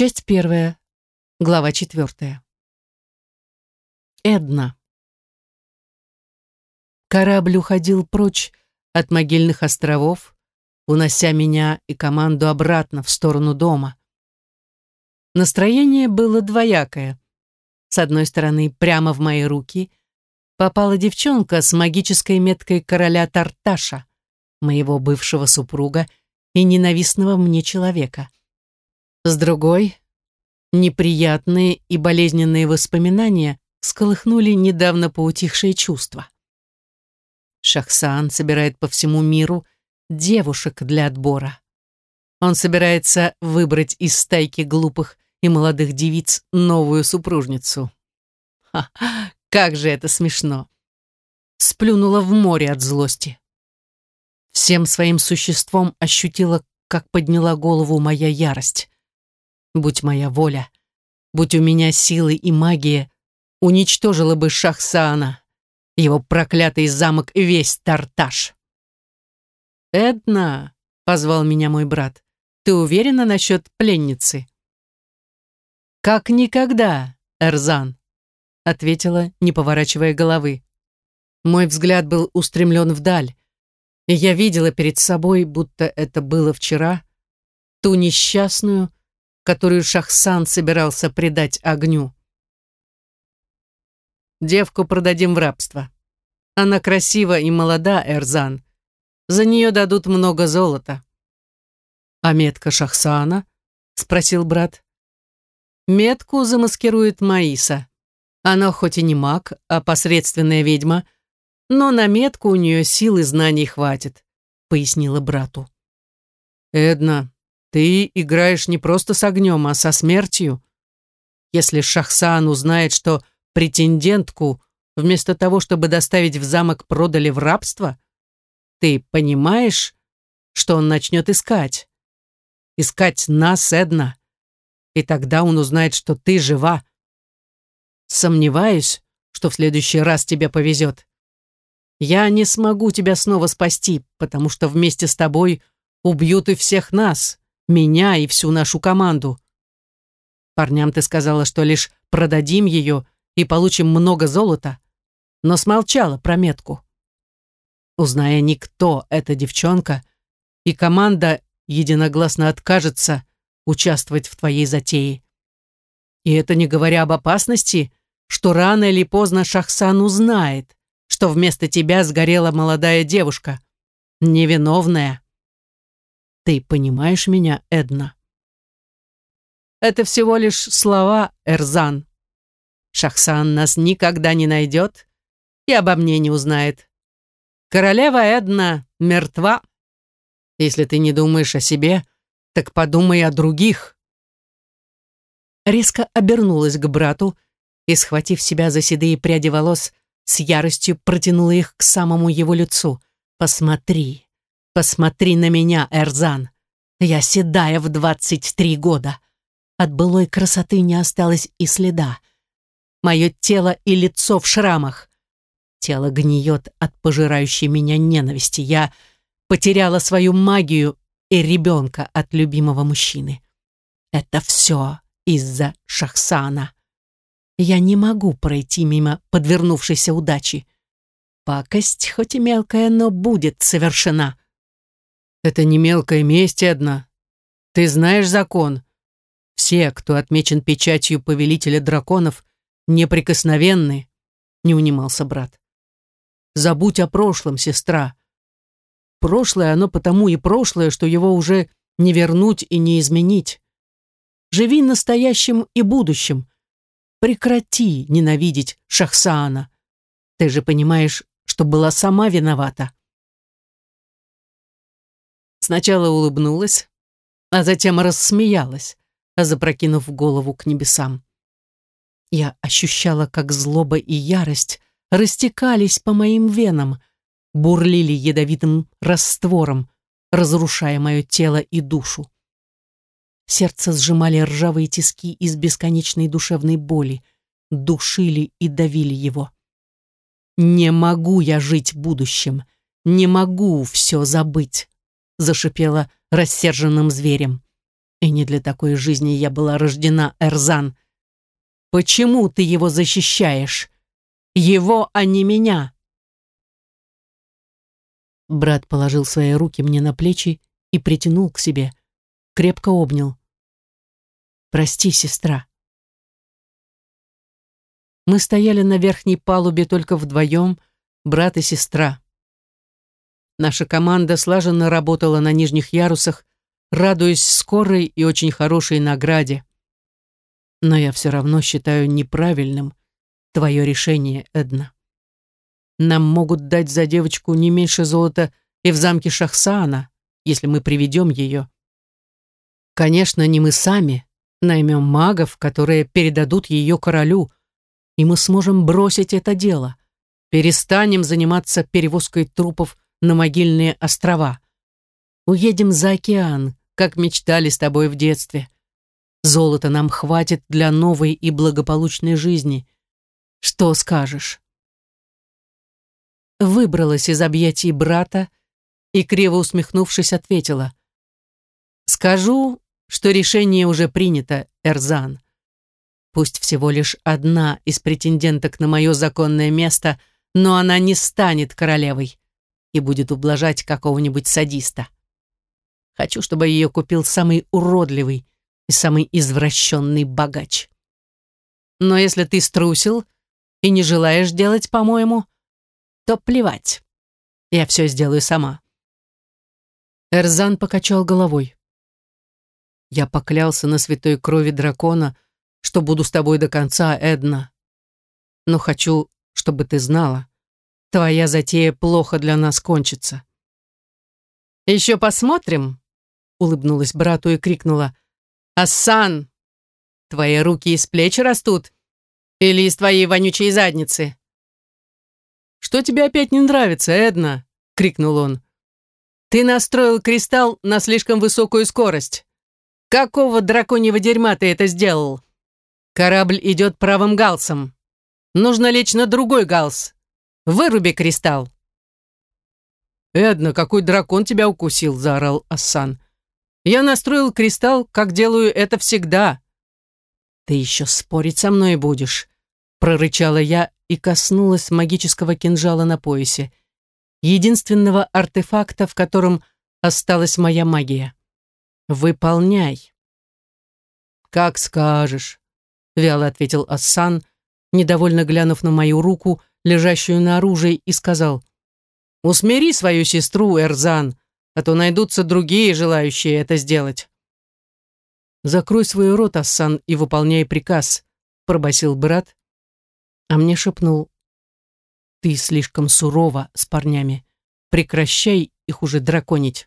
Часть первая, глава четвертая. Эдна. Корабль уходил прочь от могильных островов, унося меня и команду обратно в сторону дома. Настроение было двоякое. С одной стороны, прямо в мои руки попала девчонка с магической меткой короля Тарташа, моего бывшего супруга и ненавистного мне человека. С другой, неприятные и болезненные воспоминания сколыхнули недавно поутихшие чувства. Шахсан собирает по всему миру девушек для отбора. Он собирается выбрать из стайки глупых и молодых девиц новую супружницу. Ха, как же это смешно. Сплюнула в море от злости. Всем своим существом ощутила, как подняла голову моя ярость. Будь моя воля, будь у меня силы и магия, уничтожила бы Шахсана, его проклятый замок и весь Тарташ. «Эдна», — позвал меня мой брат, — «ты уверена насчет пленницы?» «Как никогда, Эрзан», — ответила, не поворачивая головы. Мой взгляд был устремлен вдаль, и я видела перед собой, будто это было вчера, ту несчастную, которую Шахсан собирался предать огню. Девку продадим в рабство. Она красива и молода, Эрзан. За нее дадут много золота. А метка Шахсана? Спросил брат. Метку замаскирует Маиса. Она хоть и не маг, а посредственная ведьма, но на метку у нее сил и знаний хватит, пояснила брату. Эдна, ты играешь не просто с огнем, а со смертью. Если Шахсан узнает, что претендентку вместо того, чтобы доставить в замок, продали в рабство, ты понимаешь, что он начнет искать? Искать нас, Эдна. И тогда он узнает, что ты жива. Сомневаюсь, что в следующий раз тебе повезет. Я не смогу тебя снова спасти, потому что вместе с тобой убьют и всех нас, меня и всю нашу команду. Парням ты сказала, что лишь продадим ее и получим много золота, но смолчала про метку. Узная никто эта девчонка, и команда единогласно откажется участвовать в твоей затее. И это не говоря об опасности, что рано или поздно Шахсан узнает, что вместо тебя сгорела молодая девушка, невиновная. Ты понимаешь меня, Эдна? Это всего лишь слова, Эрзан. Шахсан нас никогда не найдет и обо мне не узнает. Королева Эдна мертва. Если ты не думаешь о себе, так подумай о других. Резко обернулась к брату и, схватив себя за седые пряди волос, с яростью протянула их к самому его лицу. «Посмотри, посмотри на меня, Эрзан. Я седая в двадцать три года. От былой красоты не осталось и следа. Мое тело и лицо в шрамах. Тело гниет от пожирающей меня ненависти. Я потеряла свою магию и ребенка от любимого мужчины. Это все из-за Шахсана. Я не могу пройти мимо подвернувшейся удачи. Пакость, хоть и мелкая, но будет совершена. Это не мелкая месть одна. Ты знаешь закон. Все, кто отмечен печатью повелителя драконов, неприкосновенны, не унимался брат. Забудь о прошлом, сестра. Прошлое оно потому и прошлое, что его уже не вернуть и не изменить. Живи настоящим и будущим. Прекрати ненавидеть Шахсаана. Ты же понимаешь, что была сама виновата. Сначала улыбнулась, а затем рассмеялась, запрокинув голову к небесам. Я ощущала, как злоба и ярость растекались по моим венам, бурлили ядовитым раствором, разрушая мое тело и душу. Сердце сжимали ржавые тиски из бесконечной душевной боли, душили и давили его. «Не могу я жить будущим, не могу все забыть», зашипела рассерженным зверем. И не для такой жизни я была рождена, Эрзан. Почему ты его защищаешь? Его, а не меня. Брат положил свои руки мне на плечи и притянул к себе, крепко обнял. «Прости, сестра». Мы стояли на верхней палубе только вдвоем, брат и сестра. Наша команда слаженно работала на нижних ярусах, радуясь скорой и очень хорошей награде. Но я все равно считаю неправильным твое решение, Эдна. Нам могут дать за девочку не меньше золота и в замке Шахсаана, если мы приведем ее. Конечно, не мы сами, наймем магов, которые передадут ее королю, и мы сможем бросить это дело. Перестанем заниматься перевозкой трупов на могильные острова. Уедем за океан, как мечтали с тобой в детстве. Золота нам хватит для новой и благополучной жизни. Что скажешь?» Выбралась из объятий брата и, криво усмехнувшись, ответила. «Скажу, что решение уже принято, Эрзан. Пусть всего лишь одна из претенденток на мое законное место, но она не станет королевой и будет ублажать какого-нибудь садиста. Хочу, чтобы ее купил самый уродливый и самый извращенный богач. Но если ты струсил и не желаешь делать, по-моему, то плевать. Я все сделаю сама. Эрзан покачал головой. Я поклялся на святой крови дракона, что буду с тобой до конца, Эдна. Но хочу, чтобы ты знала, твоя затея плохо для нас кончится. Еще посмотрим, улыбнулась брату и крикнула. «Ассан, твои руки из плеч растут? Или из твоей вонючей задницы?» «Что тебе опять не нравится, Эдна?» — крикнул он. «Ты настроил кристалл на слишком высокую скорость. Какого драконьего дерьма ты это сделал? Корабль идет правым галсом. Нужно лечь на другой галс. Выруби кристалл». «Эдна, какой дракон тебя укусил?» — заорал Ассан. Я настроил кристалл, как делаю это всегда. Ты еще спорить со мной будешь, прорычала я и коснулась магического кинжала на поясе, единственного артефакта, в котором осталась моя магия. Выполняй. Как скажешь, вяло ответил Ассан, недовольно глянув на мою руку, лежащую на оружии, и сказал: "Усмири свою сестру, Эрзан а то найдутся другие, желающие это сделать. «Закрой свой рот, Ассан, и выполняй приказ», — пробасил брат, а мне шепнул. «Ты слишком сурова с парнями. Прекращай их уже драконить».